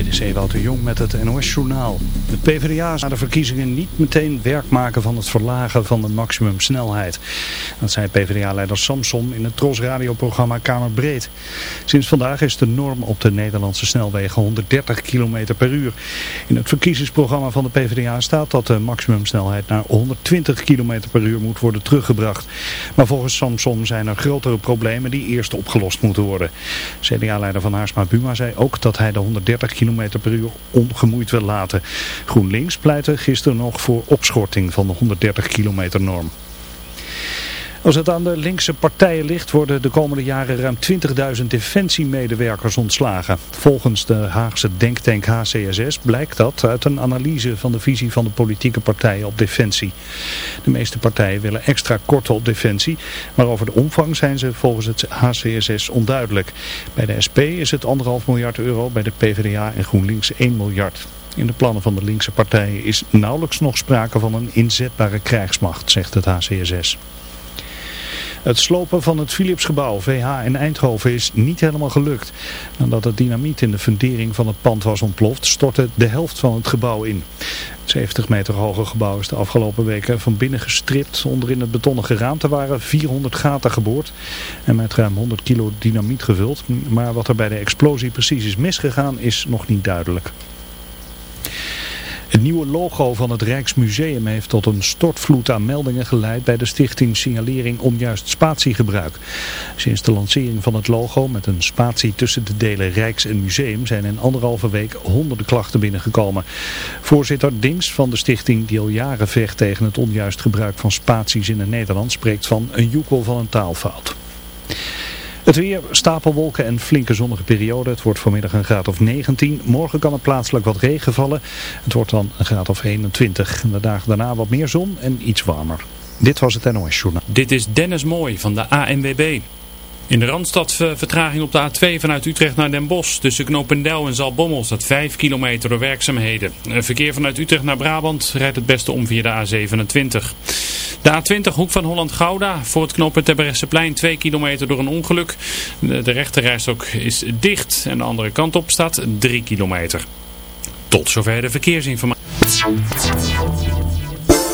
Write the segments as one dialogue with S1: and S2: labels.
S1: Dit is Ewout de Jong met het NOS-journaal. De PvdA na de verkiezingen niet meteen werk maken van het verlagen van de maximumsnelheid. Dat zei PvdA-leider Samson in het Tros-radioprogramma Kamerbreed. Sinds vandaag is de norm op de Nederlandse snelwegen 130 km per uur. In het verkiezingsprogramma van de PvdA staat dat de maximumsnelheid naar 120 km per uur moet worden teruggebracht. Maar volgens Samson zijn er grotere problemen die eerst opgelost moeten worden. CDA-leider Van Haarsma Buma zei ook dat hij de 130 km per uur ongemoeid wil laten. GroenLinks pleitte gisteren nog voor opschorting van de 130 kilometer norm. Als het aan de linkse partijen ligt worden de komende jaren ruim 20.000 defensiemedewerkers ontslagen. Volgens de Haagse denktank HCSS blijkt dat uit een analyse van de visie van de politieke partijen op defensie. De meeste partijen willen extra korten op defensie, maar over de omvang zijn ze volgens het HCSS onduidelijk. Bij de SP is het 1,5 miljard euro, bij de PvdA en GroenLinks 1 miljard. In de plannen van de linkse partijen is nauwelijks nog sprake van een inzetbare krijgsmacht, zegt het HCSS. Het slopen van het Philipsgebouw VH in Eindhoven is niet helemaal gelukt. Nadat het dynamiet in de fundering van het pand was ontploft, stortte de helft van het gebouw in. Het 70 meter hoge gebouw is de afgelopen weken van binnen gestript. Onderin het betonnen geraamte waren 400 gaten geboord en met ruim 100 kilo dynamiet gevuld. Maar wat er bij de explosie precies is misgegaan is nog niet duidelijk. Het nieuwe logo van het Rijksmuseum heeft tot een stortvloed aan meldingen geleid bij de stichting Signalering Onjuist Spatiegebruik. Sinds de lancering van het logo met een spatie tussen de delen Rijks en Museum zijn in anderhalve week honderden klachten binnengekomen. Voorzitter Dings van de stichting die al jaren vecht tegen het onjuist gebruik van spaties in het Nederland spreekt van een joekel van een taalfout. Het weer, stapelwolken en flinke zonnige periode. Het wordt vanmiddag een graad of 19. Morgen kan er plaatselijk wat regen vallen. Het wordt dan een graad of 21. En de dagen daarna wat meer zon en iets warmer. Dit was het NOS Journaal.
S2: Dit is Dennis Mooi van de ANWB. In de Randstad vertraging op de A2 vanuit Utrecht naar Den Bosch. Tussen Knopendel en Zalbommel staat 5 kilometer door werkzaamheden. Verkeer vanuit Utrecht naar Brabant rijdt het beste om via de A27. De A20 hoek van Holland-Gouda voor het knooppunt plein 2 kilometer door een ongeluk. De, de rechterrijstok is dicht en de andere kant op staat 3 kilometer. Tot zover de verkeersinformatie.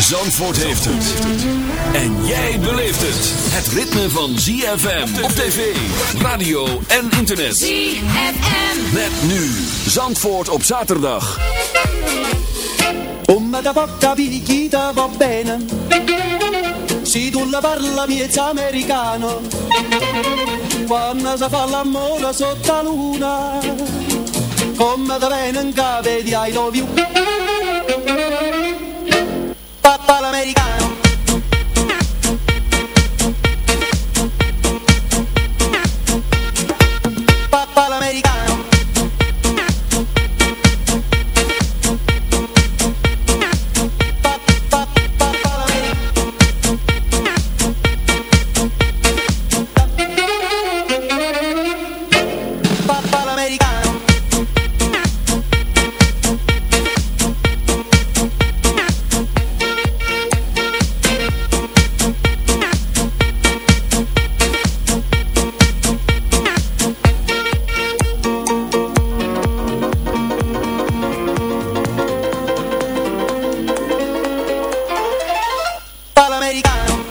S3: Zandvoort heeft het. En jij beleeft het. Het ritme van ZFM op tv, radio en internet.
S4: ZFM.
S3: Met nu Zandvoort op zaterdag.
S5: Come da porta picchita va bene Se tu la parla miezza americano Quando si fa l'amore sotto la luna Come da bene in cave di I love you Papa l'americano americano.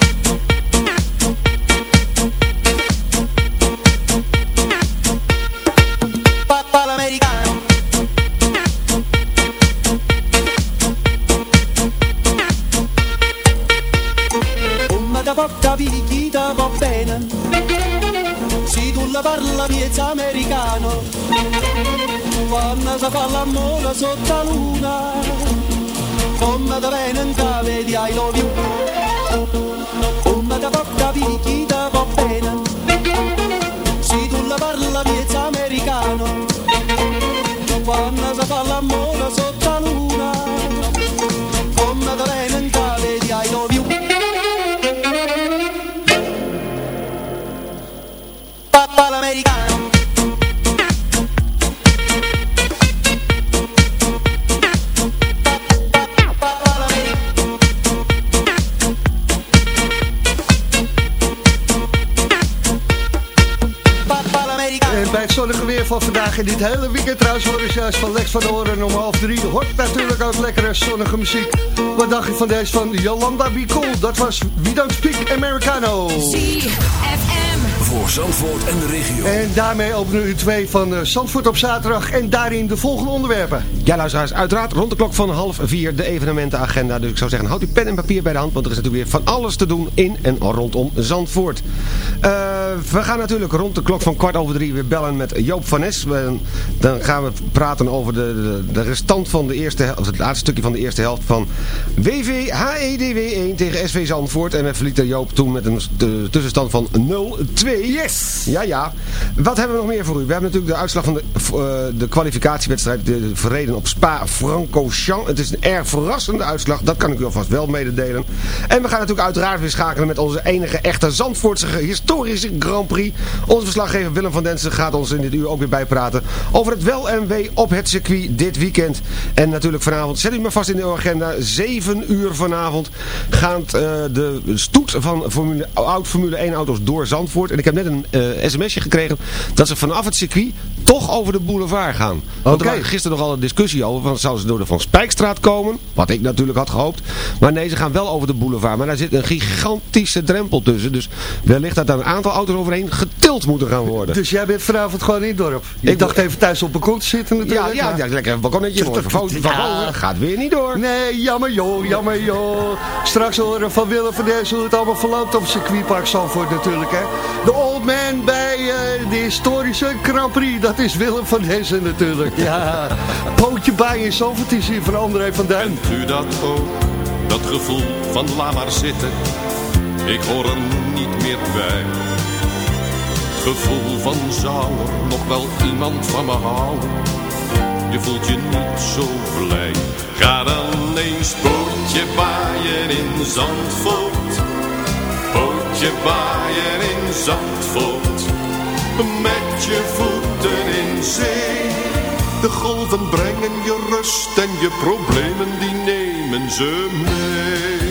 S6: Van Horen om half drie. Hoort natuurlijk ook lekkere zonnige muziek. Wat dacht je van deze van Yolanda Be Cool? Dat was We Don't Speak Americano.
S3: Voor Zandvoort en de regio.
S6: En daarmee openen u twee van eh, Zandvoort op zaterdag en daarin de volgende onderwerpen.
S7: Ja, luisteraars, uiteraard rond de klok van half vier de evenementenagenda. Dus ik zou zeggen, houd uw pen en papier bij de hand, want er is natuurlijk weer van alles te doen in en rondom Zandvoort. Eh, we gaan natuurlijk rond de klok van kwart over drie weer bellen met Joop van Nes. Dan gaan we praten over de, de, de restant van de eerste helft, of het laatste stukje van de eerste helft van WV HEDW 1 tegen SV Zandvoort. En we verlieten Joop toen met een st- tussenstand van 0-2.
S6: Yes!
S7: Ja, ja. Wat hebben we nog meer voor u? We hebben natuurlijk de uitslag van de, eh, de kwalificatiewedstrijd de, verreden op Spa-Francorchamps. Het is een erg verrassende uitslag, dat kan ik u alvast wel mededelen. En we gaan natuurlijk uiteraard weer schakelen met onze enige echte Zandvoortse historische Grand Prix. Onze verslaggever Willem van Densen gaat ons in dit uur ook weer bijpraten over het wel en wee op het circuit dit weekend. En natuurlijk vanavond, zet u maar vast in de agenda, 7 uur vanavond gaat eh, de stoet van Formule, oud Formule 1 auto's door Zandvoort. En ik heb net een eh, sms'je gekregen dat ze vanaf het circuit toch over de boulevard gaan. Want er
S6: Oké.
S7: was gisteren nogal een discussie over, van zouden ze door de Van Spijkstraat komen? Wat ik natuurlijk had gehoopt. Maar nee, ze gaan wel over de boulevard. Maar daar zit een gigantische drempel tussen. Dus wellicht dat daar een aantal auto's overheen getild moeten gaan worden.
S6: Dus jij bent vanavond gewoon in het dorp. Ik,
S7: Ik-
S6: dacht even thuis op een balkon te zitten
S7: Ja,
S6: natuurlijk.
S7: ja,
S6: maar-
S7: ja, lekker een balkonnetje. Mooi vervolen. Gaat weer niet door.
S6: Nee, jammer joh, jammer joh. Straks horen van Willem van Dessen hoe het allemaal verloopt op circuitpark Zandvoort natuurlijk hè. De old man bij eh, de historische Grand Prix, dat is Willem van Dessen natuurlijk. Ja, pootje bij in Zandvoort is hier van André van Duin.
S8: Kent u dat ook? Dat gevoel van laat maar zitten. Ik hoor er niet meer bij. Gevoel van zou nog wel iemand van me houden. Je voelt je niet zo blij. Ga dan eens pootje baaien in Zandvoort. Pootje baaien in Zandvoort. Met je voeten in zee. De golven brengen je rust en je problemen die nemen ze mee.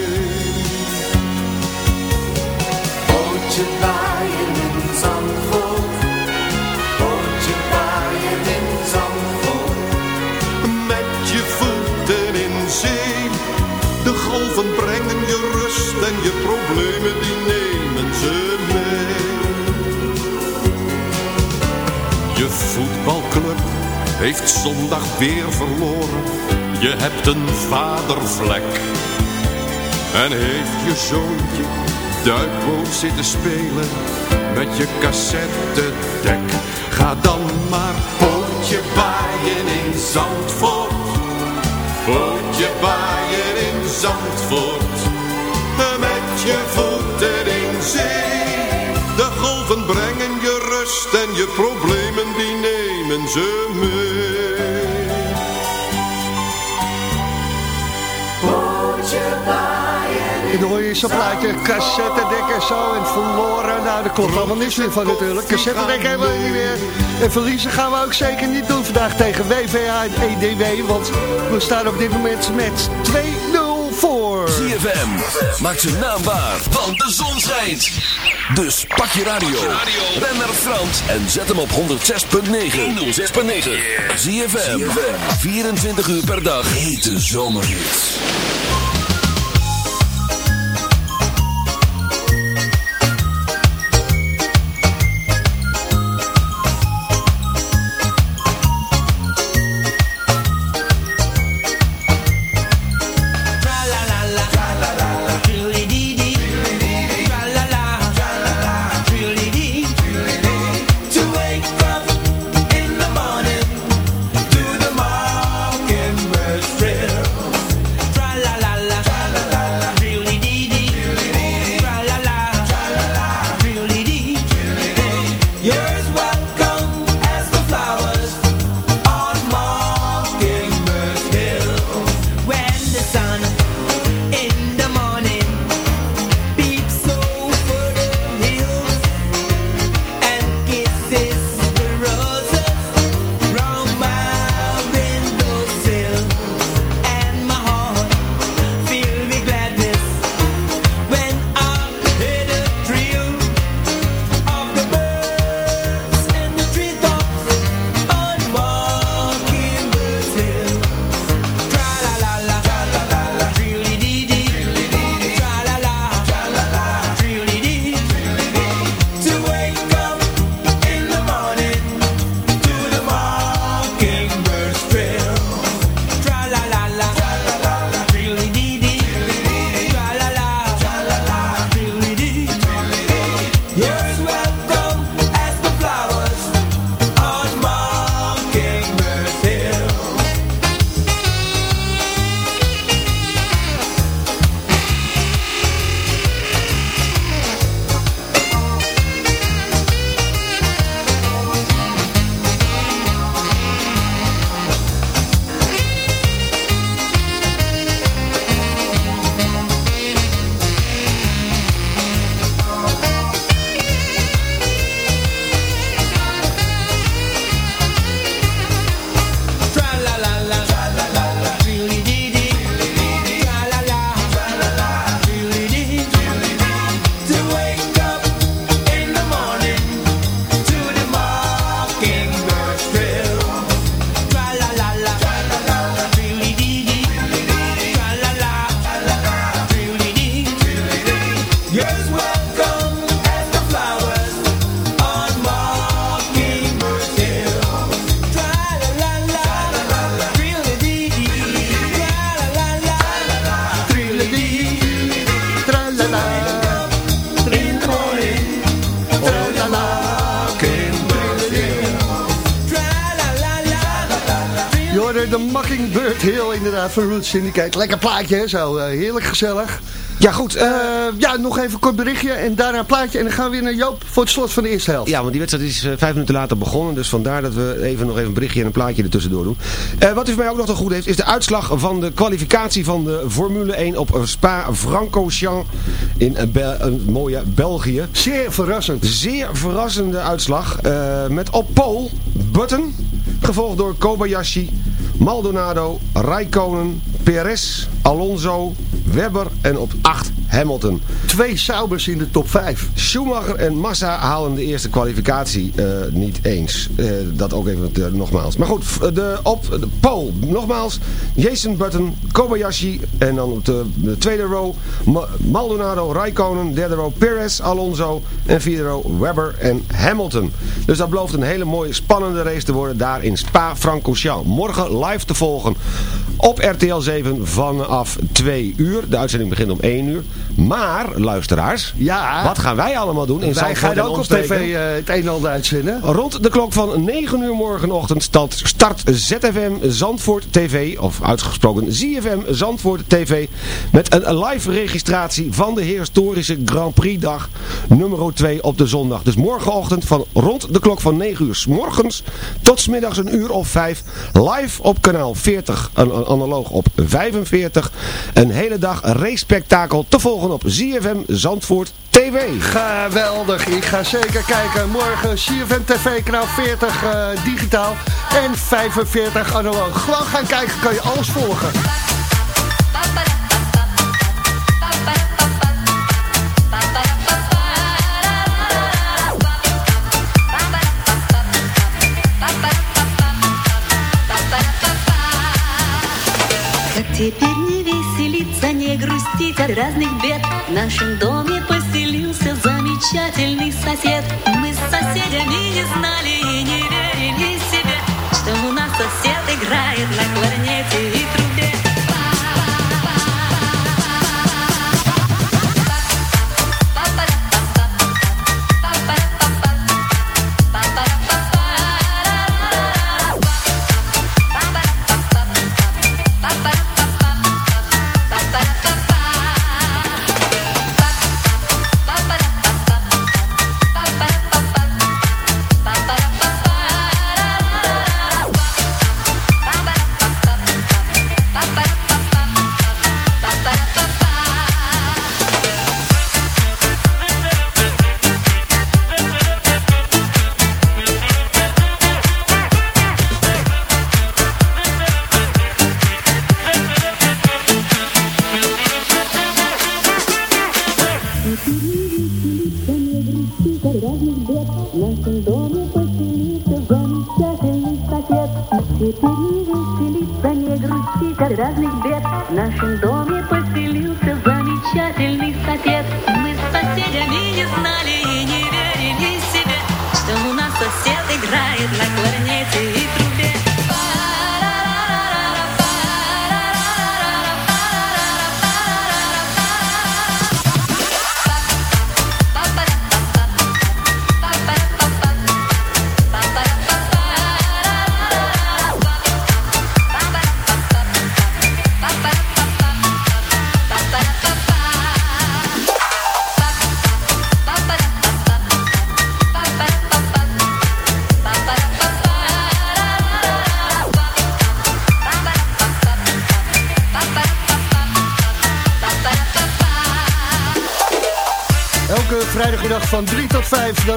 S8: Pootje baaien in Zandvoort. Pootje baaien in Zandvoort. Met je voeten in zee. De golven brengen je rust en je problemen die nemen ze mee. Je voetbalclub heeft zondag weer verloren. Je hebt een vadervlek. En heeft je zoontje duikboot zitten spelen met je cassettedek. Ga dan maar pootje baaien in Zandvoort. Pootje baaien in Zandvoort. Met je voeten in zee. De golven brengen je rust en je problemen die nemen ze mee.
S6: Dan hoor je zo'n plaatje, cassettedek en zo en verloren. Nou, daar komt allemaal niks meer van natuurlijk. Cassettedek hebben we niet meer. En verliezen gaan we ook zeker niet doen vandaag tegen WVA en EDW. Want we staan op dit moment met 2-0 voor...
S3: ZFM maakt zijn naam waar, want de zon schijnt. Dus pak je radio, ren naar Frans en zet hem op 106.9. 106.9. ZFM, 24 uur per dag, hete zomerhits.
S6: Syndicate. Lekker plaatje hè, zo eh, heerlijk gezellig.
S7: Ja, goed. eh,
S6: Eh, ja, nog even een kort berichtje en daarna een plaatje. En dan gaan we weer naar Joop voor het slot van de eerste helft.
S7: Ja, want die wedstrijd is vijf minuten later begonnen. Dus vandaar dat we even nog even een berichtje en een plaatje ertussendoor doen. Wat u voor mij ook nog te goed heeft, is de uitslag van de kwalificatie van de Formule 1 op Spa-Francorchamps in een mooie België.
S6: Zeer verrassend.
S7: Zeer verrassende uitslag. met op pole Button, gevolgd door Kobayashi, Maldonado, Raikkonen, Perez, Alonso, Webber en op 8 Hamilton.
S6: Twee Saubers in de top 5.
S7: Schumacher en Massa halen de eerste kwalificatie eh, niet eens. Eh, dat ook even eh, nogmaals. Maar goed, de, op de pole nogmaals. Jason Button, Kobayashi en dan op de, de tweede row Ma- Maldonado, Raikkonen. Derde row Perez, Alonso en vierde row Webber en Hamilton. Dus dat belooft een hele mooie spannende race te worden daar in Spa-Francorchamps. Morgen live te volgen op RTL 7 vanaf 2 uur. De uitzending begint om 1 uur. Maar, luisteraars,
S6: Ja.
S7: wat gaan wij allemaal doen in
S6: Wij gaan ook op tv eh, het een en ander uitzenden.
S7: Rond de klok van 9 uur morgenochtend start, ZFM Zandvoort TV, of uitgesproken ZFM Zandvoort TV, met een live registratie van de historische Grand Prix dag nummer 2 op de zondag. Dus morgenochtend van rond de klok van 9 uur s morgens tot 's middags een uur of 5 live op kanaal 40, een- een analoog op 45. Een hele dag race spektakel te volgen op ZFM Zandvoort TV.
S6: Geweldig, ik ga zeker kijken. Morgen ZFM TV, kanaal 40 eh, digitaal en 45 analoog. Gewoon gaan kijken, kan je alles volgen.
S9: Грустить от разных бед. В нашем доме поселился замечательный сосед. Мы с соседями не знали и не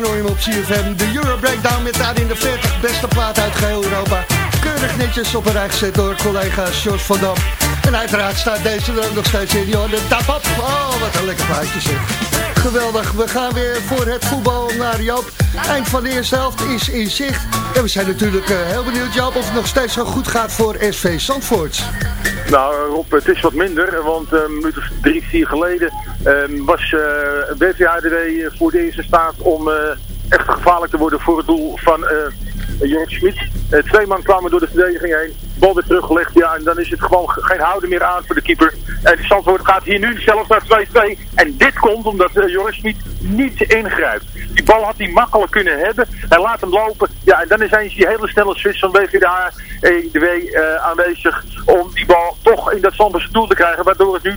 S6: dan hoor op CFM. De Euro Breakdown met daarin de 40 beste plaat uit geheel Europa. Keurig netjes op een rij gezet door collega George van Dam. En uiteraard staat deze nog steeds in. De tapap. Oh, wat een lekker plaatje zeg. Geweldig, we gaan weer voor het voetbal naar Joop. Eind van de eerste helft is in zicht. En we zijn natuurlijk eh, heel benieuwd, Joop, of het nog steeds zo goed gaat voor SV Zandvoort.
S10: Nou Rob, het is wat minder, want eh, een minuut of drie, vier geleden eh, was uh, BVHDW voor de eerste staat om eh, echt gevaarlijk te worden voor het doel van eh Jorrit Schmid. Eh, twee man kwamen door de verdediging heen, bal weer teruggelegd, ja, en dan is het gewoon ge- geen houden meer aan voor de keeper. En Zandvoort gaat hier nu zelfs naar 2-2. En dit komt omdat uh, Joris Schmid niet ingrijpt. Had hij makkelijk kunnen hebben. Hij laat hem lopen. Ja, en dan is eens die hele snelle switch van BVDA EDW eh, aanwezig om die bal toch in dat Zandvoortse doel te krijgen, waardoor het nu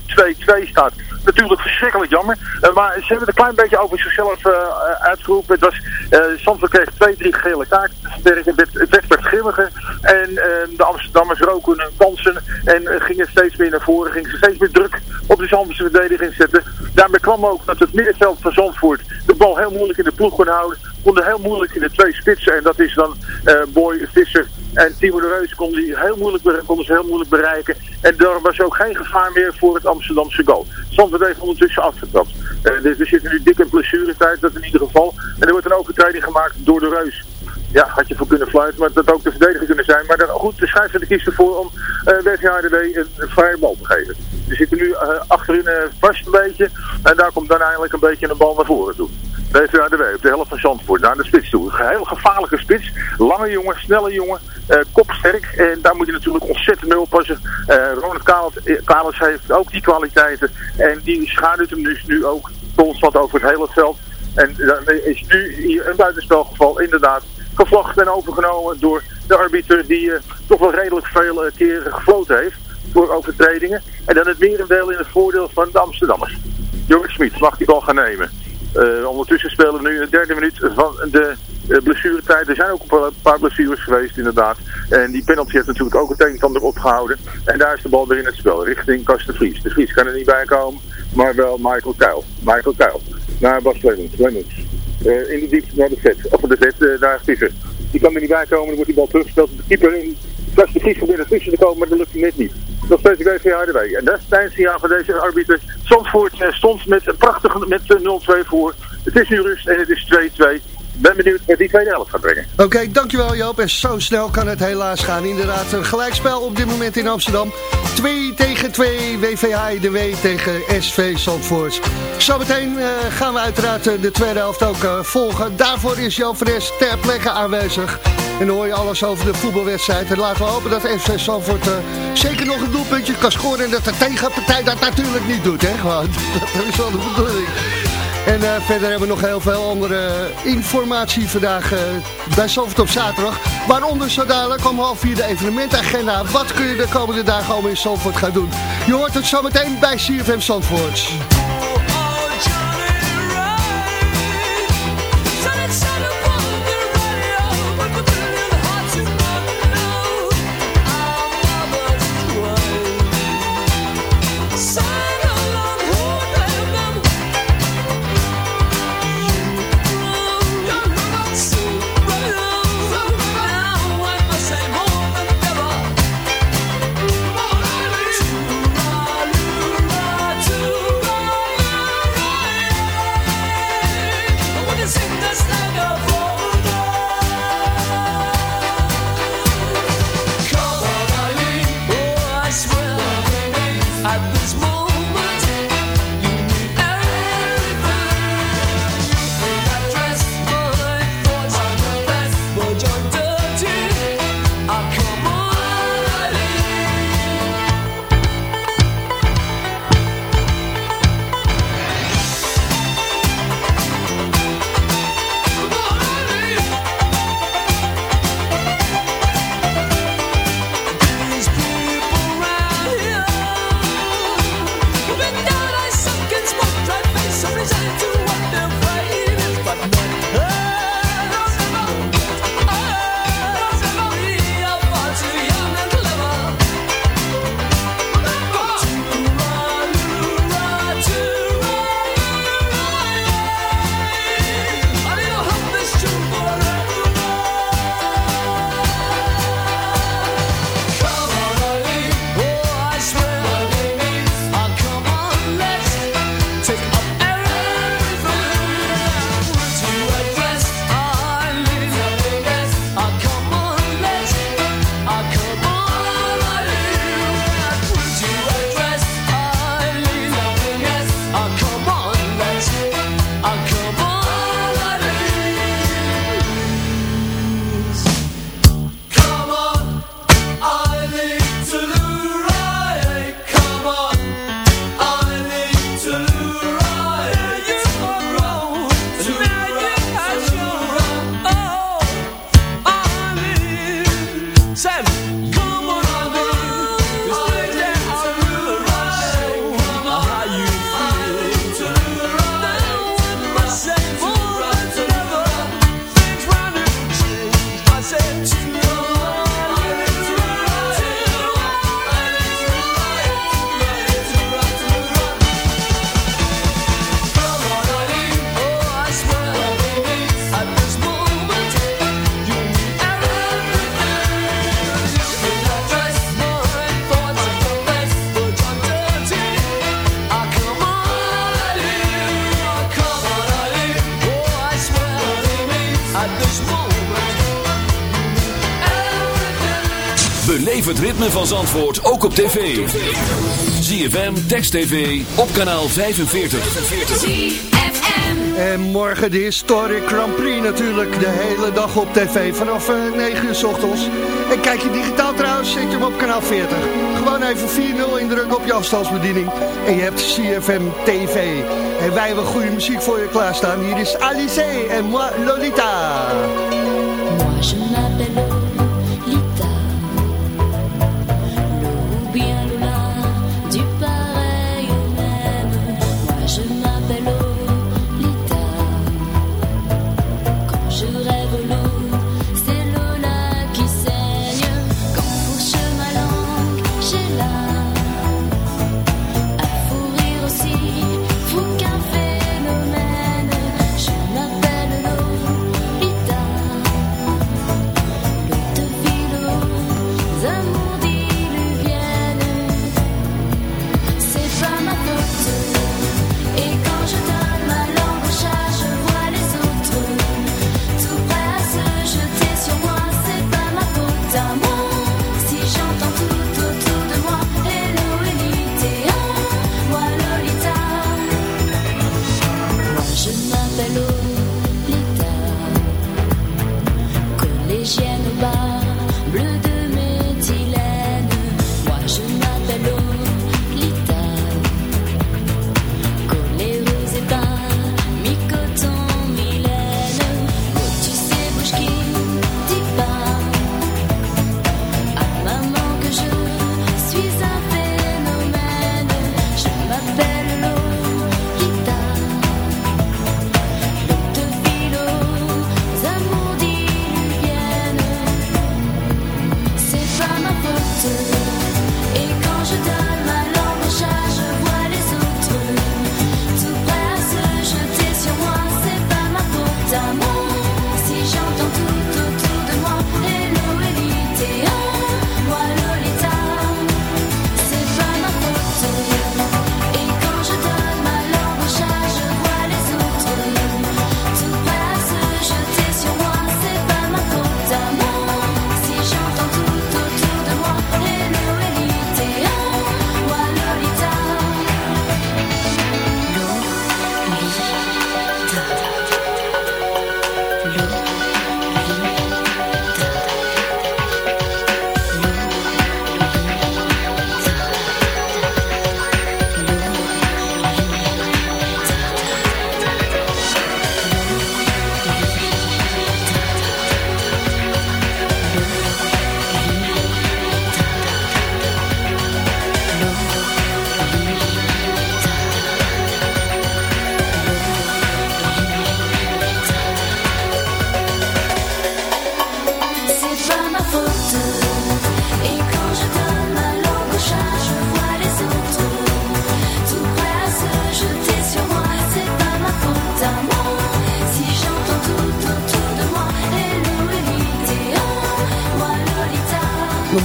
S10: 2-2 staat. Natuurlijk verschrikkelijk jammer, eh, maar ze hebben het een klein beetje over zichzelf eh, uitgeroepen. Het was, Zandvoort kreeg twee, drie gele kaarten. Het werd- het werd grimmiger en eh, de Amsterdammers roken hun kansen en gingen steeds meer naar voren, gingen ze steeds meer druk op de Zandvoortse verdediging zetten. Daarmee kwam ook dat het middenveld van Zandvoort de bal heel moeilijk in de ploeg kon houden. Konden heel moeilijk in de twee spitsen en dat is dan eh, Boy Visser en Timo de Reus konden, die heel moeilijk, ze heel moeilijk bereiken. En daar was ook geen gevaar meer voor het Amsterdamse goal. Zandvoort heeft ondertussen afgetrapt. Eh, dus we zitten nu dik in blessuretijd, dat in ieder geval. En er wordt een overtreding gemaakt door de Reus. Ja, had je voor kunnen fluiten, maar dat ook de verdediger kunnen zijn. Maar dan, goed, de scheidsrechter kiest ervoor om uh, WVHDW een, een vrije bal te geven. We zitten nu eh, achterin eh, vast een beetje. En daar komt dan eindelijk een beetje een bal naar voren toe. WVHDW op de helft van Zandvoort naar de spits toe. Een heel gevaarlijke spits. Lange jongen, snelle jongen, eh, kopsterk. En daar moet je natuurlijk ontzettend mee oppassen. Ronald Kalens, heeft ook die kwaliteiten. En die schaduwt hem dus nu ook constant over het hele veld. En dan is nu hier een buitenspelgeval inderdaad gevlacht en overgenomen door de arbiter die toch wel redelijk veel keren gefloten heeft voor overtredingen. En dan het merendeel in het voordeel van de Amsterdammers. Jorrit Smit mag die bal gaan nemen. Eh, ondertussen spelen we nu de derde minuut van de eh, blessuretijd. Er zijn ook een paar, blessures geweest inderdaad. En die penalty heeft natuurlijk ook het een en ander opgehouden. En daar is de bal weer in het spel, richting Kast de Vries. De Vries kan er niet bij komen, maar wel Michael Kuil. Michael Kuil. Naar Bas. Lemmens. Eh, in de diepte naar de vet. Of de vet, uh, naar Visser. Die kan er niet bij komen, dan wordt die bal teruggespeeld. De keeper in Kast de Vries probeert er tussen te komen, maar dat lukt hem net niet. Dat steeds de WVHDW. En dat is het eindsignaal van deze arbiter. Zandvoort uh, stond met een prachtige met 0-2 voor. Het is nu rust en het is 2-2. Ben benieuwd wat die tweede helft gaat brengen.
S11: Oké, dankjewel Joop. En zo snel kan het helaas gaan. Inderdaad, een gelijkspel op dit moment in Amsterdam. 2 tegen 2, WVH de W tegen SV Zandvoort. Zometeen uh, gaan we uiteraard uh, de tweede helft ook uh, volgen. Daarvoor is Joop Fres ter plekke aanwezig. En dan hoor je alles over de voetbalwedstrijd. En laten we hopen dat FC Zandvoort zeker nog een doelpuntje kan scoren. En dat de tegenpartij dat natuurlijk niet doet. Hè? Gewoon, dat is wel de bedoeling. En uh, verder hebben we nog heel veel andere informatie vandaag uh, bij Zalvoort op zaterdag. Waaronder zo dadelijk om half vier de evenementagenda. Wat kun je de komende dagen allemaal in Zandvoort gaan doen? Je hoort het zo meteen bij CFM Zandvoort.
S12: Van Zandvoort ook op tv. ZFM, Text TV, op kanaal 45.
S11: En morgen de Historic Grand Prix natuurlijk de hele dag op tv vanaf 9 uur s ochtends. En kijk je digitaal trouwens, zet je hem op kanaal 40. Gewoon even 4-0 indrukken op je afstandsbediening. En je hebt CFM TV. En wij hebben goede muziek voor je klaarstaan. Hier is Alice en moi Lolita.
S13: Moi je de luz.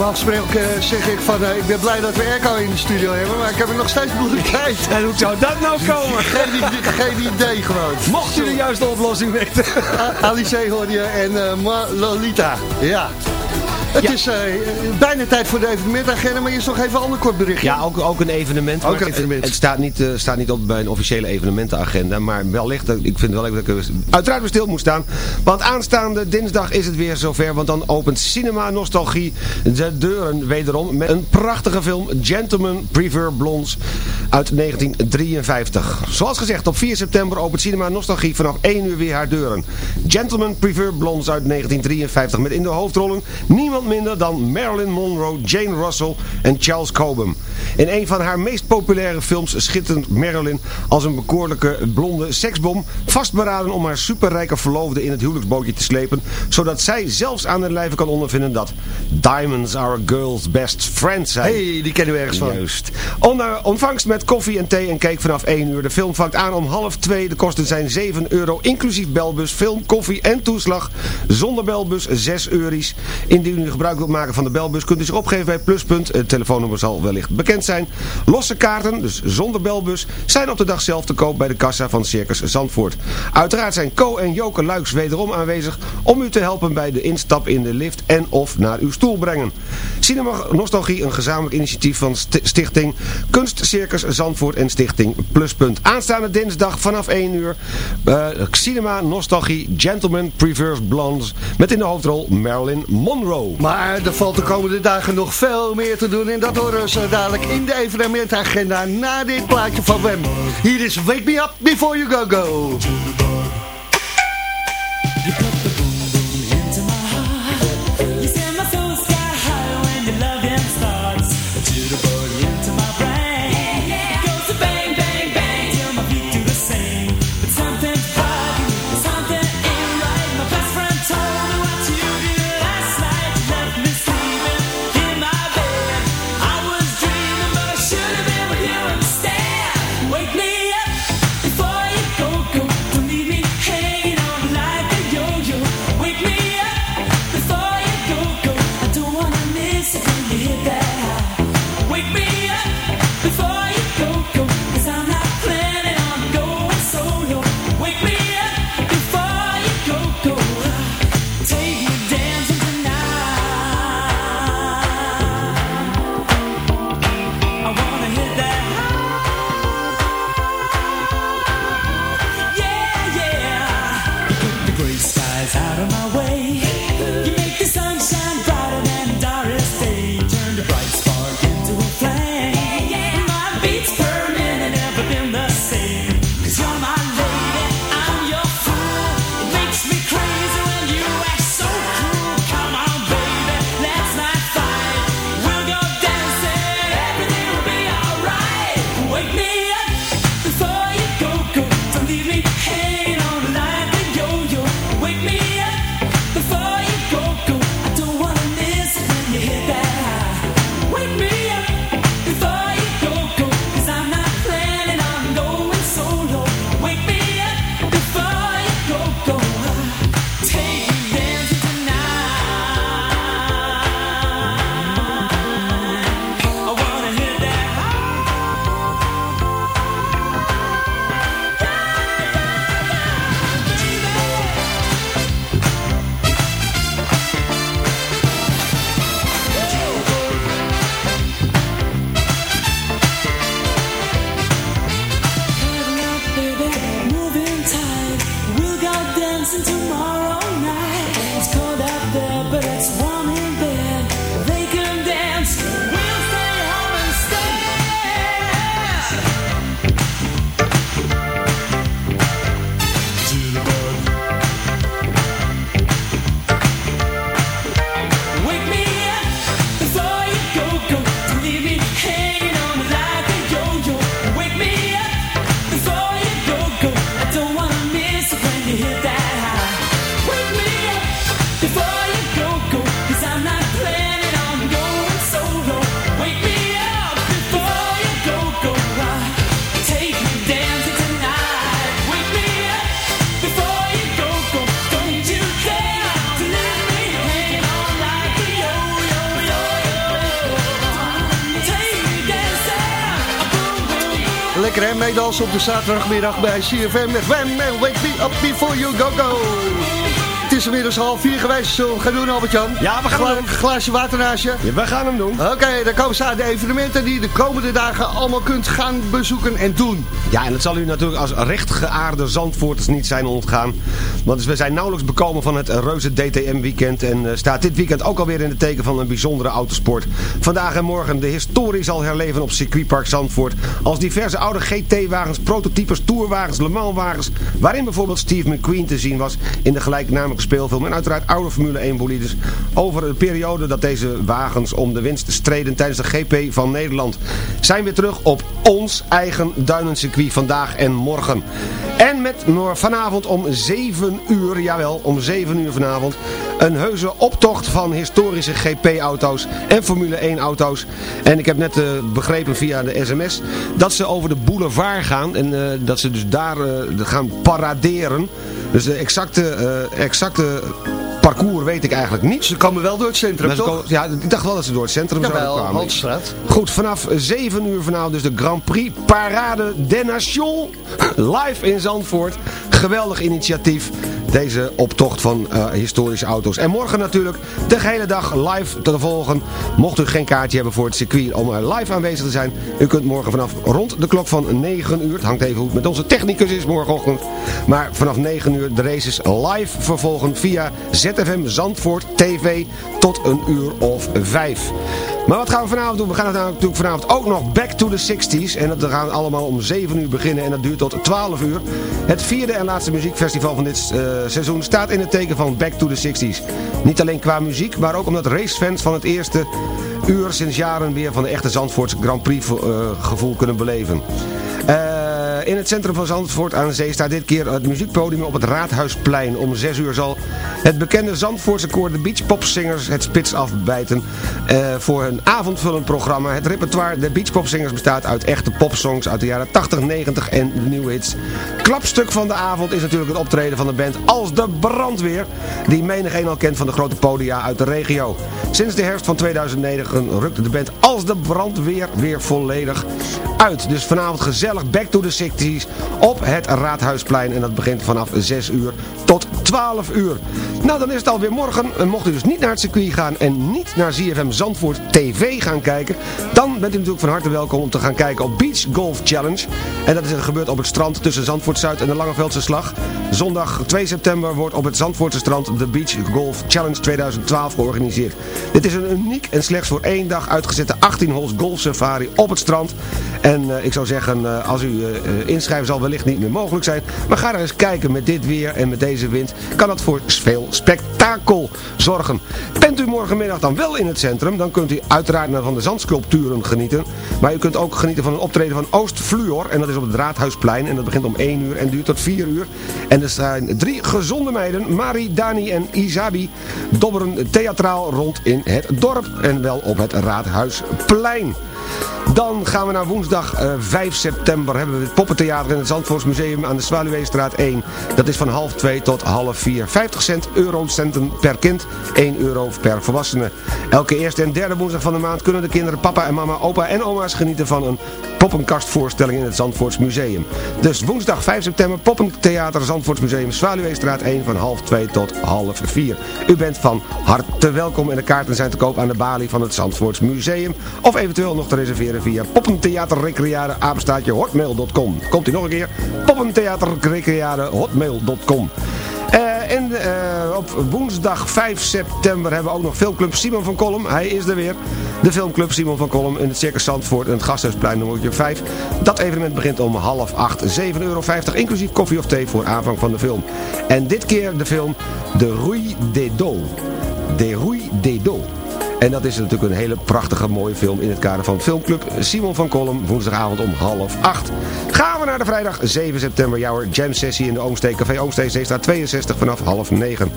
S6: Normaal gesproken zeg ik van, eh, ik ben blij dat we airco in de studio hebben, maar ik heb er nog steeds moeilijkheid.
S7: En hoe zou dat nou komen?
S6: Geen, idee- geen idee gewoon.
S7: Mocht u de juiste oplossing weten.
S6: Alice hoor je en eh, Ma Lolita. Ja. Het is eh, bijna tijd voor de evenementagenda, maar eerst nog even een ander kort berichtje.
S7: Ja, ook, ook een evenement.
S6: Ook
S7: maar
S6: een
S7: het-
S6: evenement.
S7: Het, staat, niet, eh, staat niet op bij een officiële evenementenagenda. Maar wellicht, ik vind het wel even dat ik er uiteraard stil moet staan. Want aanstaande dinsdag is het weer zover. Want dan opent Cinema Nostalgie de deuren wederom. Met een prachtige film, Gentlemen Prefer Blondes uit 1953. Zoals gezegd, op 4 september opent Cinema Nostalgie vanaf 1 uur weer haar deuren. Gentlemen Prefer Blondes uit 1953. Met in de hoofdrollen niemand minder dan Marilyn Monroe, Jane Russell en Charles Cobham. In een van haar meest populaire films schittert Marilyn als een bekoorlijke blonde seksbom, vastberaden om haar superrijke verloofde in het huwelijksbootje te slepen, zodat zij zelfs aan de lijve kan ondervinden dat diamonds are a girl's best friend zijn.
S6: hey, die kennen we ergens van.
S7: Juist. Onder ontvangst met koffie en thee en cake vanaf 1 uur. De film vangt aan om half 2. De kosten zijn 7 euro, inclusief belbus, film, koffie en toeslag. Zonder belbus 6 euro's. Indien u gebruik wilt maken van de belbus, kunt u zich opgeven bij Pluspunt. Het telefoonnummer zal wellicht bekend zijn. Losse kaarten, dus zonder belbus, zijn op de dag zelf te koop bij de kassa van Circus Zandvoort. Uiteraard zijn Co en Joke Luiks wederom aanwezig om u te helpen bij de instap in de lift en of naar uw stoel brengen. Cinema Nostalgie, een gezamenlijk initiatief van Sti- Stichting Kunstcircus Zandvoort en Stichting Pluspunt. Aanstaande dinsdag vanaf 1 uur eh, Cinema Nostalgie Gentleman Prefers Blondes met in de hoofdrol Marilyn Monroe.
S6: Maar er valt de komende dagen nog veel meer te doen. En dat horen we zo dadelijk in de evenementagenda na dit plaatje van Wem. Hier is Wake Me Up Before You Go Go. Op de zaterdagmiddag bij CFM met Wham Man Wake Me Up Before You Go Go. Het is inmiddels half vier geweest, zullen we gaan doen Albert-Jan?
S7: Ja, we gaan
S6: Gla-
S7: hem doen.
S6: Glaasje water naast je.
S7: Ja, we gaan hem doen.
S6: Oké, dan komen ze aan de evenementen die je de komende dagen allemaal kunt gaan bezoeken en doen.
S7: Ja, en het zal u natuurlijk als rechtgeaarde Zandvoorters niet zijn ontgaan. Want we zijn nauwelijks bekomen van het reuze DTM weekend. En eh, staat dit weekend ook alweer in het teken van een bijzondere autosport. Vandaag en morgen de historie zal herleven op circuitpark Zandvoort. Als diverse oude GT-wagens, prototypes, tourwagens, Le Mans-wagens. Waarin bijvoorbeeld Steve McQueen te zien was in de gelijknamige speelfilm. En uiteraard oude Formule 1 bolides. Over de periode dat deze wagens om de winst streden tijdens de GP van Nederland. Zijn weer terug op ons eigen duinencircuit vandaag en morgen. En met vanavond om 7 uur, jawel, om 7 uur vanavond, een heuse optocht van historische GP-auto's en Formule 1-auto's. En ik heb net eh, begrepen via de sms dat ze over de boulevard gaan en eh, dat ze dus daar eh, gaan paraderen. Dus de exacte, eh, exacte parcours weet ik eigenlijk niet.
S6: Ze komen wel door het centrum,
S7: Maar
S6: toch?
S7: komen- ja, ik dacht wel dat ze door het centrum zouden
S6: Jawel,
S7: komen.
S6: Haltestraat.
S7: Goed, vanaf 7 uur vanavond dus de Grand Prix Parade des Nations live in Zandvoort. Geweldig initiatief, deze optocht van eh, historische auto's. En morgen natuurlijk de hele dag live te volgen. Mocht u geen kaartje hebben voor het circuit om er live aanwezig te zijn. U kunt morgen vanaf rond de klok van 9 uur, het hangt even hoe het met onze technicus is morgenochtend. Maar vanaf 9 uur de races live vervolgen via ZFM Zandvoort TV tot een uur of 5. Maar wat gaan we vanavond doen? We gaan natuurlijk vanavond ook nog Back to the 60s. En dat gaan allemaal om 7 uur beginnen en dat duurt tot 12 uur. Het vierde en laatste muziekfestival van dit eh, seizoen staat in het teken van Back to the 60s. Niet alleen qua muziek, maar ook omdat racefans van het eerste uur sinds jaren weer van de echte Zandvoortse Grand Prix eh, gevoel kunnen beleven. Eh, in het centrum van Zandvoort aan de zee staat dit keer het muziekpodium op het Raadhuisplein. Om 6 uur zal het bekende Zandvoortse koor de Beach Pop Singers het spits afbijten eh, voor hun avondvullend programma. Het repertoire de Beach Pop Singers bestaat uit echte popsongs uit de jaren 80, 90 en de nieuwe hits. Klapstuk van de avond is natuurlijk het optreden van de band Als de Brandweer, die menig een al kent van de grote podia uit de regio. Sinds de herfst van 2009 rukte de band Als de Brandweer weer volledig uit. Dus vanavond gezellig back to the 60s op het Raadhuisplein. En dat begint vanaf 6 uur tot 12 uur. Nou, dan is het alweer morgen. En mocht u dus niet naar het circuit gaan en niet naar ZFM Zandvoort TV gaan kijken... dan bent u natuurlijk van harte welkom om te gaan kijken op Beach Golf Challenge. En dat is gebeurd op het strand tussen Zandvoort Zuid en de Langeveldse Slag. Zondag 2 september wordt op het Zandvoortse strand de Beach Golf Challenge 2012 georganiseerd. Dit is een uniek en slechts voor één dag uitgezette 18 holes golf safari op het strand. En eh, ik zou zeggen, eh, als u eh, eh, inschrijven zal wellicht niet meer mogelijk zijn. Maar ga er eens kijken met dit weer en met deze wind. Kan dat voor veel spektakel zorgen. Bent u morgenmiddag dan wel in het centrum, dan kunt u uiteraard naar van de zandsculpturen genieten. Maar u kunt ook genieten van een optreden van Oost Fluor. En dat is op het Raadhuisplein. En dat begint om 1 uur en duurt tot 4 uur. En er zijn drie gezonde meiden, Mari, Dani en Isabi, dobberen theatraal rond in het dorp. En wel op het Raadhuisplein. Dan gaan we naar woensdag eh, 5 september. Hebben we het Poppentheater in het Zandvoortsmuseum aan de Zwaluweestraat 1. Dat is van half 2 tot half 4. 50 cent eurocenten per kind. 1 euro per volwassene. Elke eerste en derde woensdag van de maand kunnen de kinderen, papa en mama, opa en oma's genieten van een poppenkastvoorstelling in het Zandvoortsmuseum. Dus woensdag 5 september Poppentheater Zandvoortsmuseum Zwaluweestraat 1 van half 2 tot half 4. U bent van harte welkom en de kaarten zijn te koop aan de balie van het Zandvoortsmuseum. Of eventueel nog te reserveren via hotmail.com. Komt u nog een keer? poppentheaterrecreade hotmail.com. Eh, en eh, op woensdag 5 september hebben we ook nog filmclub Simon van Kolm. Hij is er weer. De filmclub Simon van Kolm in het Circus Zandvoort in het Gasthuisplein nummer 5. Dat evenement begint om half acht. 7,50 euro inclusief koffie of thee voor aanvang van de film. En dit keer de film De Rui des Dos. De Rui des Dos. En dat is natuurlijk een hele prachtige mooie film in het kader van filmclub Simon van Kolm. Woensdagavond om half acht. Gaan we naar de vrijdag 7 september. Jouw jam sessie in de Oomstee Café Oomstee Zeestraat 62 vanaf half negen.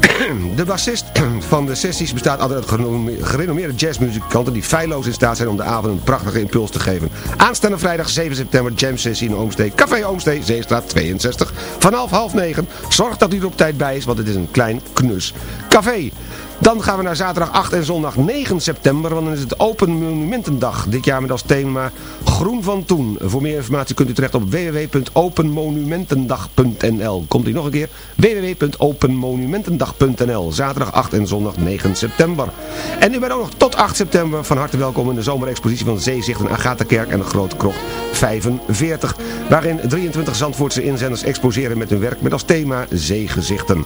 S7: De bassist van de sessies bestaat uit genome- gerenommeerde jazzmuzikanten die feilloos in staat zijn om de avond een prachtige impuls te geven. Aanstaande vrijdag 7 september jam sessie in Oomstee, Café Oomstee, Zeestraat 62, vanaf half negen. Zorg dat u er op tijd bij is, want het is een klein knus café. Dan gaan we naar zaterdag 8 en zondag 9 september, want dan is het Open Monumentendag. Dit jaar met als thema Groen van Toen. Voor meer informatie kunt u terecht op www.openmonumentendag.nl. Komt u nog een keer? www.openmonumentendag.nl. Zaterdag 8 en zondag 9 september. En u bent ook nog tot 8 september van harte welkom in de zomerexpositie van Zeezicht en Agatha-kerk en de Grote Krocht 45. Waarin 23 Zandvoortse inzenders exposeren met hun werk met als thema Zeegezichten.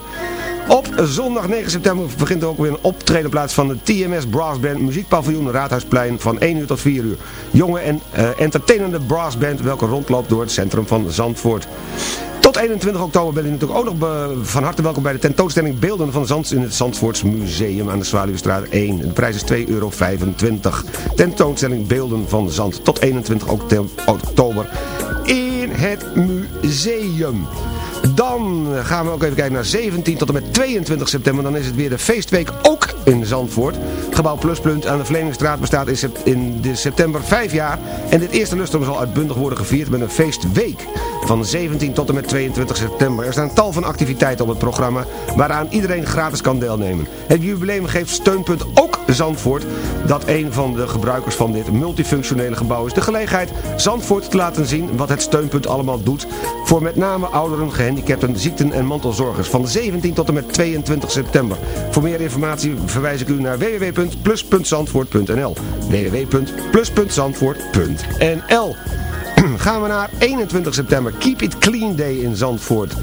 S7: Op zondag 9 september begint er ook weer een optreden plaats van de TMS Brass Band Muziekpaviljoen Raadhuisplein van 1 uur tot 4 uur. Jonge en eh, entertainende brass band welke rondloopt door het centrum van Zandvoort. Tot 21 oktober ben ik natuurlijk ook nog van harte welkom bij de tentoonstelling Beelden van Zand in het Zandvoorts Museum aan de Zwaluwestraat 1. De prijs is 2,25 euro. Tentoonstelling Beelden van Zand tot 21 okte- oktober in het museum. Dan gaan we ook even kijken naar 17 tot en met 22 september. Dan is het weer de feestweek ook in Zandvoort. Gebouw Pluspunt aan de Vlemingstraat bestaat in, september 5 jaar. En dit eerste lustrum zal uitbundig worden gevierd met een feestweek. Van 17 tot en met 22 september. Er staan tal van activiteiten op het programma waaraan iedereen gratis kan deelnemen. Het jubileum geeft steunpunt ook Zandvoort. Dat een van de gebruikers van dit multifunctionele gebouw is. De gelegenheid Zandvoort te laten zien wat het steunpunt allemaal doet. Voor met name ouderen, gehandicapten, ziekten en mantelzorgers. Van 17 tot en met 22 september. Voor meer informatie verwijs ik u naar www.plus.zandvoort.nl www.plus.zandvoort.nl gaan we naar 21 september. Keep It Clean Day in Zandvoort.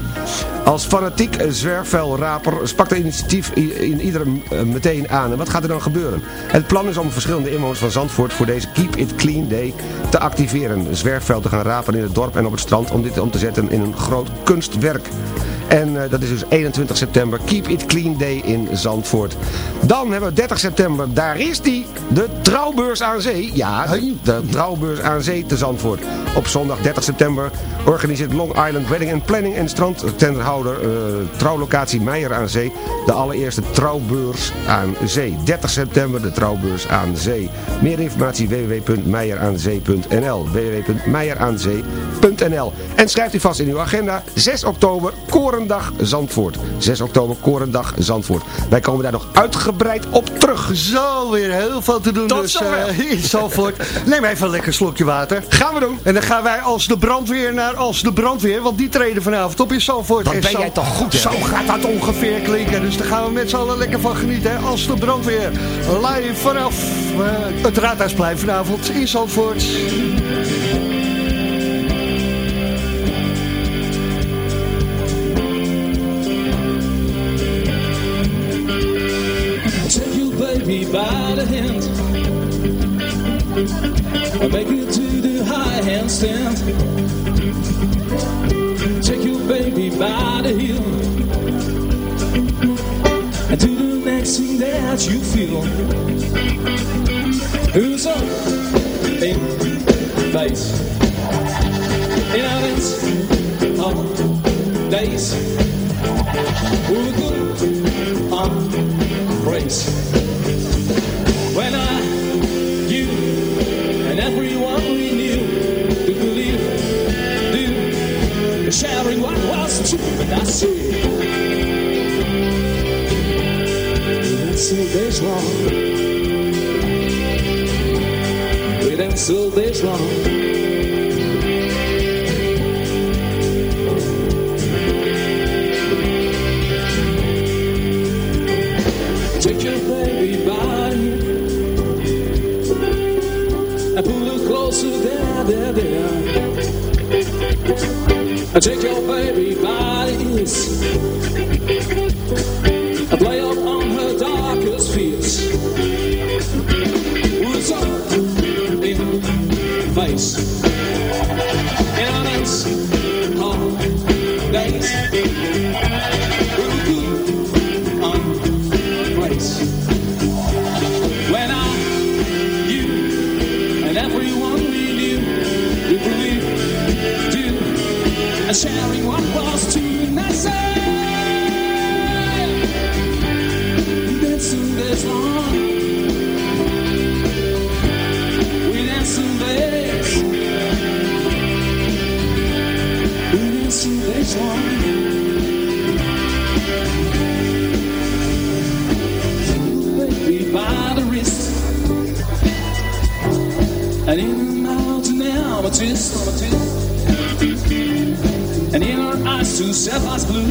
S7: Als fanatiek zwerfvuilraper spakt de initiatief in ieder eh, meteen aan. En wat gaat er dan gebeuren? Het plan is om verschillende inwoners van Zandvoort voor deze Keep It Clean Day te activeren. Zwerfvuil te gaan rapen in het dorp en op het strand om dit om te zetten in een groot kunstwerk. En eh, dat is dus 21 september. Keep It Clean Day in Zandvoort. Dan hebben we 30 september. Daar is die. De Trouwbeurs aan Zee. Ja, de, de Trouwbeurs aan Zee te Zandvoort. Op zondag 30 september organiseert Long Island Wedding and Planning en strandtenderhouder eh trouwlocatie Meijer aan Zee. De allereerste Trouwbeurs aan Zee. 30 september de Trouwbeurs aan Zee. Meer informatie www.meijeraanzee.nl www.meijeraanzee.nl En schrijft u vast in uw agenda 6 oktober Korendag Zandvoort. 6 oktober Korendag Zandvoort. Wij komen daar nog uitgebreid op terug.
S6: Zo, weer heel veel te doen
S7: Tot
S6: dus eh, in Zandvoort. Neem even een lekker slokje water.
S7: Gaan we doen.
S6: En dan gaan wij als de brandweer naar als de brandweer. Want die treden vanavond op in Zandvoort.
S7: Ben
S6: zo-
S7: jij toch goed, hè?
S6: Zo gaat dat ongeveer klinken. Dus daar gaan we met z'n allen lekker van genieten. hè. Als de brandweer. Live vanaf eh, het Raadhuisplein vanavond in Zandvoort.
S11: Take you, baby, by the hand. Make it to the high handstand. By the heel. And do the next thing that you feel. Who's up in face? In our of days. We're good on. Until this wrong. Wait until this wrong. Take your baby by and pull her closer there, there, there. I take your fast blue.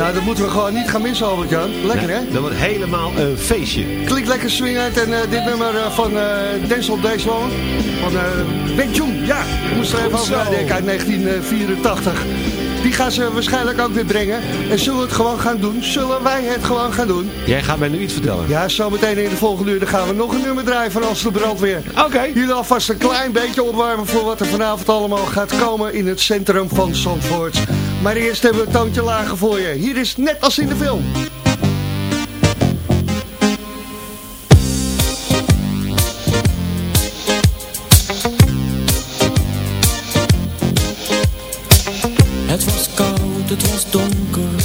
S6: Nou, dat moeten we gewoon niet gaan missen, Albert-Jan. Lekker, hè?
S14: Dat wordt helemaal een feestje.
S6: Klinkt lekker swingend en eh, dit nummer eh, van uh, Denzel Dayswan van uh, Ben Jong. Ja, ik moest er even over nadenken uit 1984. Die gaan ze waarschijnlijk ook weer brengen. En zullen we het gewoon gaan doen? Zullen wij het gewoon gaan doen?
S14: Jij gaat mij nu iets vertellen.
S6: Ja, zometeen in de volgende uur dan gaan we nog een nummer draaien van Als de Brandweer.
S14: Oké.
S6: Jullie alvast een klein beetje opwarmen voor wat er vanavond allemaal gaat komen in het centrum van Zandvoort. Maar eerst hebben we een toontje lager voor je. Hier is net als in de film.
S15: Het was koud, het was donker.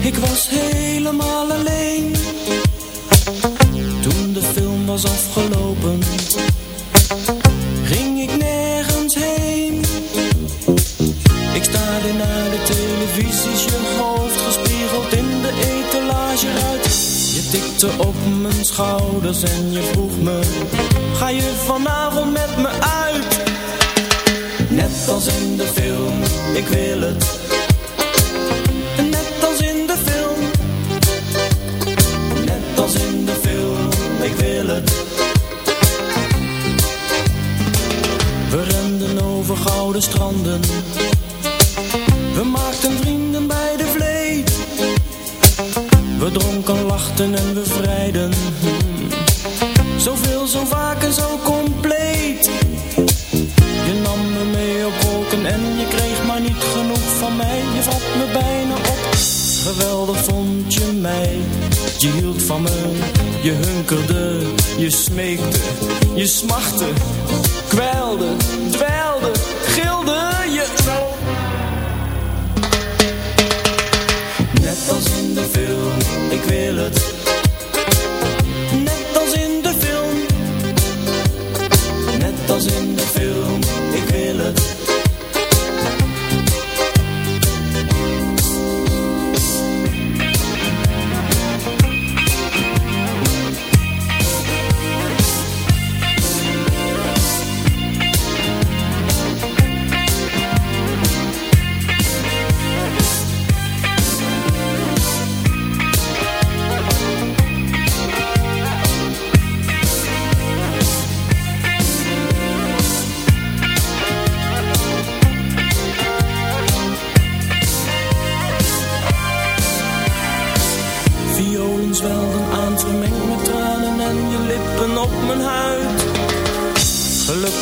S15: Ik was helemaal alleen. Toen de film was afgelopen, Op mijn schouders en je vroeg me, ga je vanavond met me uit? Net als in de film, ik wil het. Net als in de film. Net als in de film, ik wil het. We renden over gouden stranden. We en we vrijden. Zoveel, zo vaak en zo compleet. Je nam me mee op wolken en je kreeg maar niet genoeg van mij. Je vat me bijna op. Geweldig vond je mij. Je hield van me, je hunkerde, je smeekte, je smachtte, kwelde, dweilde, ik wil het.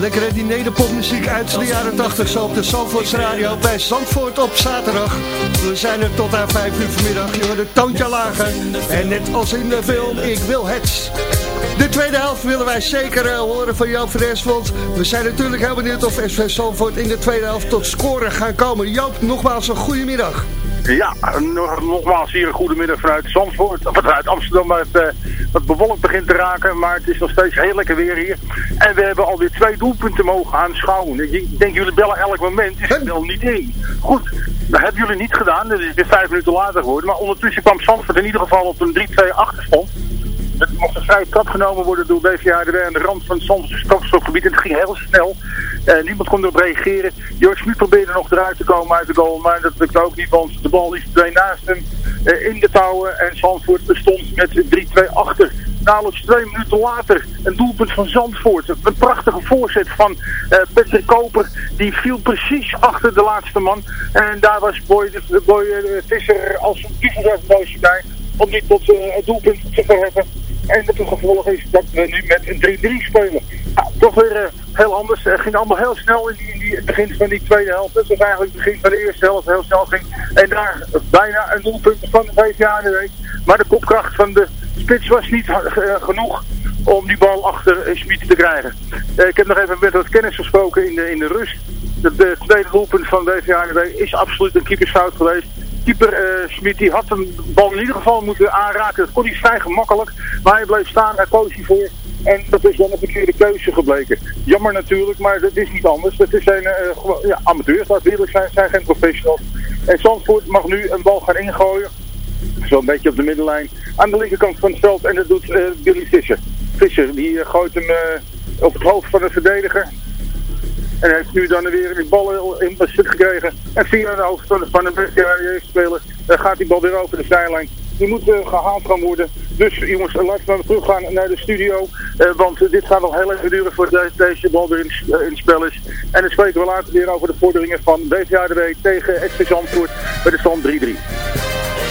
S6: lekker die nederpopmuziek uit de jaren 80 zo op de Zandvoorts Radio bij Zandvoort op zaterdag. We zijn er tot aan 5 uur vanmiddag, je hoort het toontje lager. En net als in de film Ik Wil Het. De tweede helft willen wij zeker eh, horen van Joop van want we zijn natuurlijk heel benieuwd of SV Zandvoort in de tweede helft tot scoren gaan komen. Joop, nogmaals een goede middag.
S10: Ja, nog- nogmaals hier een goede middag vanuit Zandvoort, vanuit Amsterdam, waar het eh, wat bewolkt begint te raken, maar het is nog steeds heel lekker weer hier. En we hebben alweer twee doelpunten mogen aanschouwen. Ik denk- jullie bellen elk moment, is het wel niet in. Goed, dat hebben jullie niet gedaan, dat is weer vijf minuten later geworden, maar ondertussen kwam Zandvoort in ieder geval op een 3-2 achterstand. Het mocht een vrije trap genomen worden door BVHDW aan de rand van het strafschopgebied. En het ging heel snel. Eh, niemand kon erop reageren. George Smit probeerde nog eruit te komen uit de goal. Maar dat lukte ook niet, want de bal liep twee naast hem eh, in de touwen. En Zandvoort stond met 3-2 achter. Nauwelijks twee minuten later een doelpunt van Zandvoort. Een prachtige voorzet van Patrick Koper. Die viel precies achter de laatste man. En daar was Boy, Boy eh, Visser als een kiezelhuisboosje bij. Om niet tot eh, het doelpunt te verheffen. En het gevolg is dat we nu met een 3-3 spelen. Ja, toch weer eh, heel anders. Het ging allemaal heel snel in, die, in die, het begin van die tweede helft. Het was eigenlijk het begin van de eerste helft heel snel ging. En daar bijna een doelpunt van de VVA de week. Maar de kopkracht van de spits was niet eh, genoeg om die bal achter Schmid te krijgen. Eh, ik heb nog even met wat kennis gesproken in de, in de rust. De tweede doelpunt van de VVA is absoluut een keepersfout geweest. Keeper uh, Smit die had een bal in ieder geval moeten aanraken. Dat kon hij vrij gemakkelijk. Maar hij bleef staan, hij koos hiervoor. En dat is dan een verkeerde keuze gebleken. Jammer natuurlijk, maar dat is niet anders. Dat zijn uh, gewoon, ja, amateurs, laat zijn, geen professionals. En Zandvoort mag nu een bal gaan ingooien. Zo'n beetje op de middenlijn. Aan de linkerkant van het veld. En dat doet uh, Billy Visser. Visser die gooit hem op het hoofd van de verdediger. En heeft nu dan weer die bal in bezit gekregen. En via de hoofd van de, van de speler uh, gaat die bal weer over de zijlijn. Die moet uh, gehaald gaan worden. Dus jongens, laten we terug gaan naar de studio. Uh, want dit gaat nog heel even duren voordat deze bal weer in, spel is. En dan spreken we later weer over de vorderingen van BVHDW tegen SV Zandvoort bij de stand 3-3.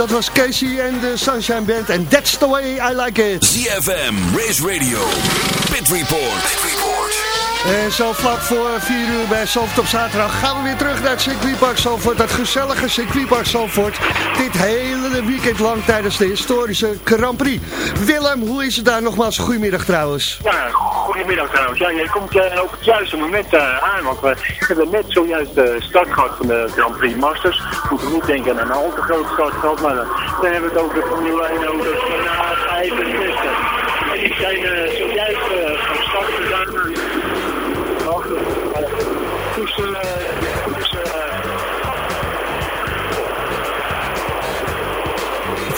S6: Dat was Casey en de Sunshine Band. En that's the way I like it.
S3: ZFM, Race Radio, Pit Report.
S6: En zo vlak voor 4 uur bij Zalvoort op zaterdag gaan we weer terug naar het circuitpark Zalvoort. Dat gezellige circuitpark Zalvoort. Dit hele weekend lang tijdens de historische Grand Prix. Willem, hoe is het daar nogmaals? Goedemiddag trouwens.
S16: Ja, goedemiddag trouwens. Ja, je komt eh, op het juiste moment eh, aan, want we hebben net zojuist de start gehad van de Grand Prix Masters. We moeten niet denken aan een al te grote start gehad, maar eh, dan hebben we het over de Formule 1 auto's van na 65. En die zijn eh, zojuist eh, van start gegaan. Eh, eh, dus,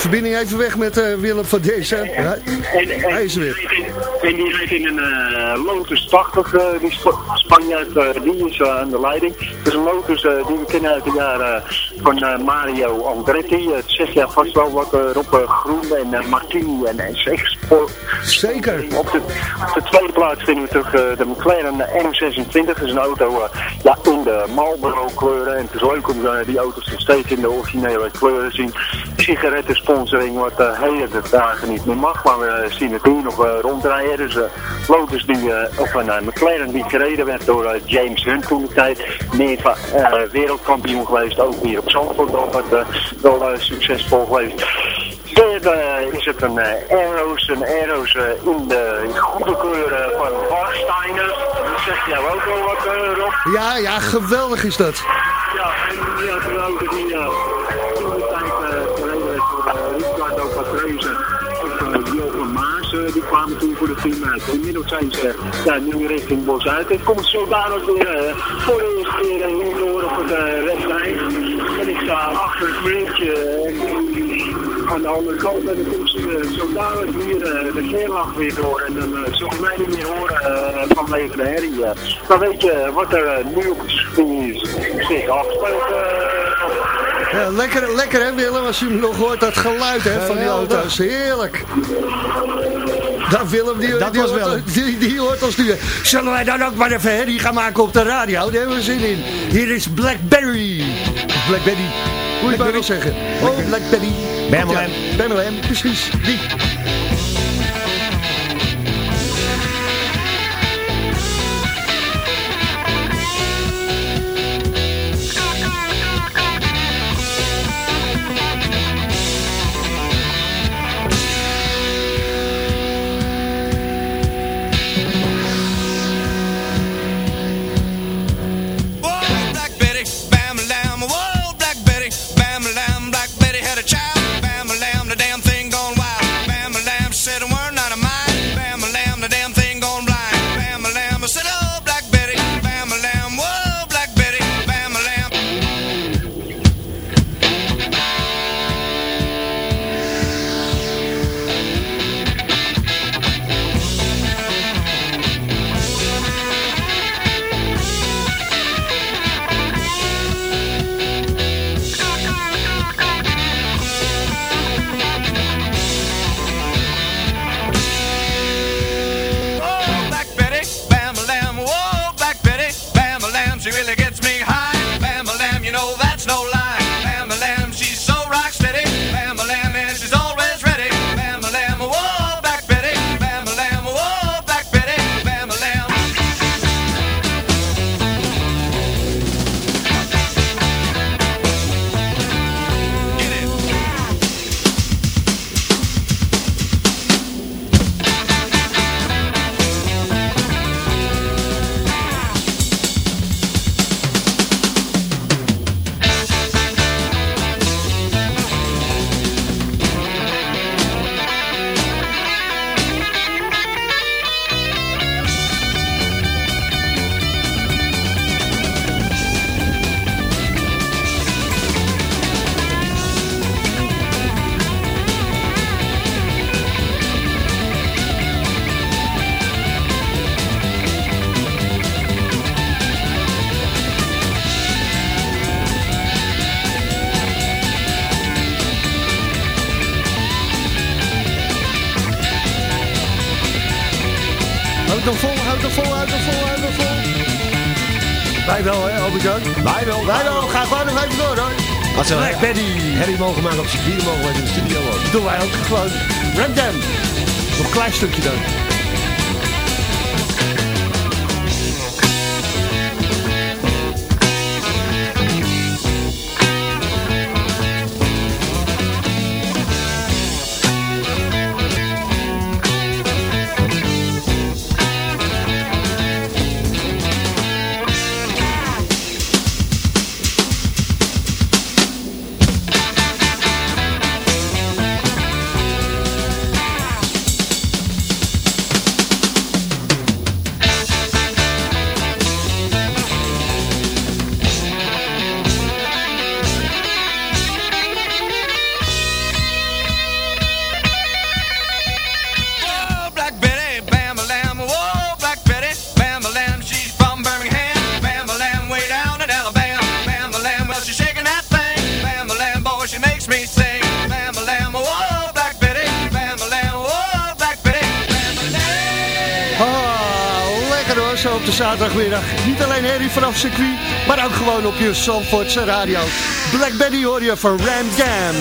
S6: Verbinding even weg met eh, Willem van deze. Ja,
S16: En, en,
S6: hij is er weer.
S16: En die rijdt in een eh, Lotus 80, eh, die Sp Spanjaard, die is eh, aan de leiding. Het is een Lotus die we kennen uit de jaren van Mario Andretti. Het zegt ja vast wel wat Rob Groen en Martini en, en.
S6: Zeker.
S16: Op de, op de tweede plaats vinden we terug de McLaren M26. Dat is een auto ja, in de Marlboro kleuren. En het is leuk om die auto's nog steeds in de originele kleuren te zien. Sigarettensponsoring wat uh, hele dagen niet meer mag. Maar we eh, zien het nu nog eh, rondrijden. Dus eh, Lotus die, eh, of een eh, McLaren die gereden werd door eh, James Hunt toen de tijd. Eh, wereldkampioen geweest, ook hier op Zandvoort. Al wat eh, wel eh, succesvol geweest. Derde eh, is het een eh, Aeros, een Aeros eh, in de goede kleuren van Warsteiner. Dat zegt jou ook wel wat, eh, Rob.
S6: Ja, ja, geweldig is dat.
S16: Ja, en die had die die kwamen toen voor de team uit. Inmiddels zijn ze ja, nu richting Bos uit. Het komt zo dadelijk weer uh, voor de eerste keer uh, hierdoor op het uh, rechtslijn. En ik sta achter het meertje uh, aan de andere kant en dan komt ze uh, zo dadelijk weer uh, de geerlach weer door. En dan uh, zullen mij niet meer horen uh, vanwege de herrie. Uh. Maar weet je wat er uh, nu op het zich afspeelt? Uh,
S6: Ja, lekker, lekker hè Willem, als je hem nog hoort, dat geluid hè, van die auto's. Heerlijk. Dat Willem, die,
S7: Dat
S6: die,
S7: was
S6: hoort,
S7: Willem.
S6: die, die hoort ons nu. Zullen wij dan ook maar even herrie gaan maken op de radio? Daar hebben we zin in. Hier is Blackberry. Blackberry. Hoe je het maar wil zeggen. Oh, Blackberry.
S7: Bam-a-lam.
S6: Ja, Bam-a-lam, precies. Die. gewoon
S17: Red Dam. Een klein stukje dan. maar ook gewoon op je Zandvoortse radio. Black Betty hoor je van Ram Jam.